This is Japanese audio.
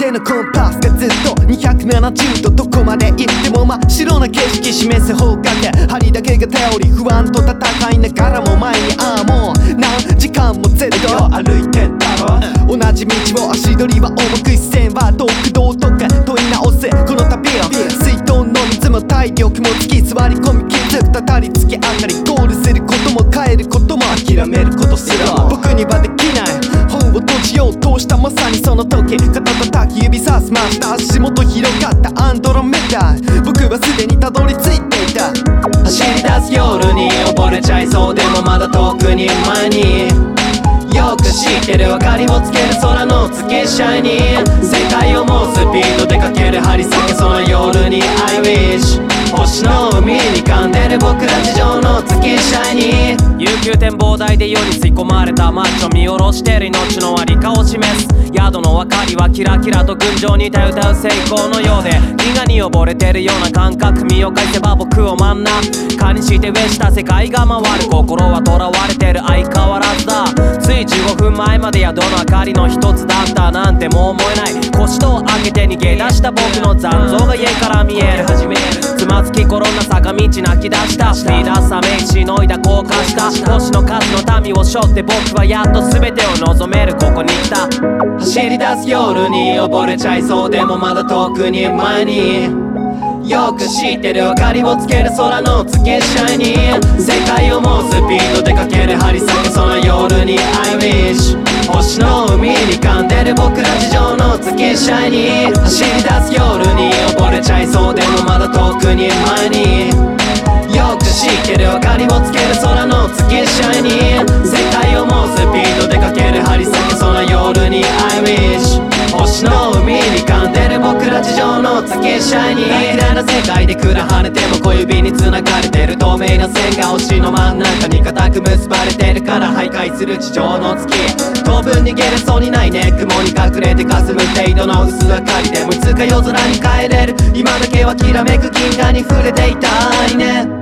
手のコンパスがずっと270度どこまで行っても真っ白な景色示す方角針だけが頼り不安と戦いながらも前にああもう何時間も Z 歩いてたろ同じ道を足取りは重く視線は独道とか問い直すこの旅を水筒の水も体力も突き座り込み気づくたたりつきあがりゴールする。ことも変えることも諦めることすら僕にはできない本を閉じようとしたまさにその時足元広がったアンドロメダ。僕はすでにたどり着いていた。走り出す夜に溺れちゃいそうでもまだ遠くに前に。よく知ってる明かりをつける空の月シャイニー。世界をもうスピードでかける張り裂けその夜に I wish 星の海に噛んでる僕ら地上の月シャイニー。悠久展望台で世に吸い込まれたマッチョ見下ろしてる命のありかを示す。宿の明かりはキラキラと群青にた歌う成功のようで銀河に溺れてるような感覚身を返せば僕を真ん中にして上した世界が回る。心は囚われてる相変わらずだ。つい15分前まで宿の明かりの一つだったなんてもう思えない。腰と上げて逃げ出した僕の残像が家から見える。始めるつまずき転んだ坂道泣き出した。スピーダーさめしのいだ高架下星の数の民を背負って僕はやっと全てを望めるここに来た。走り出す夜に溺れちゃいそうでもまだ遠くに前に。よく知ってる明かりをつける空の月シャイニー世界をもうスピードでかける張り裂けその夜に I wish 星の海に噛んでる僕ら地上の月シャイニー走り出す夜に溺れちゃいそうでもまだ遠けシャイニー綺麗な世界でくらはねても小指に繋がれてる透明な線が星の真ん中に固く結ばれてるから徘徊する地上の月当分逃げれそうにないね雲に隠れてかすむ程度の薄明かりでもいつか夜空に帰れる今だけはきらめく銀河に触れていたいね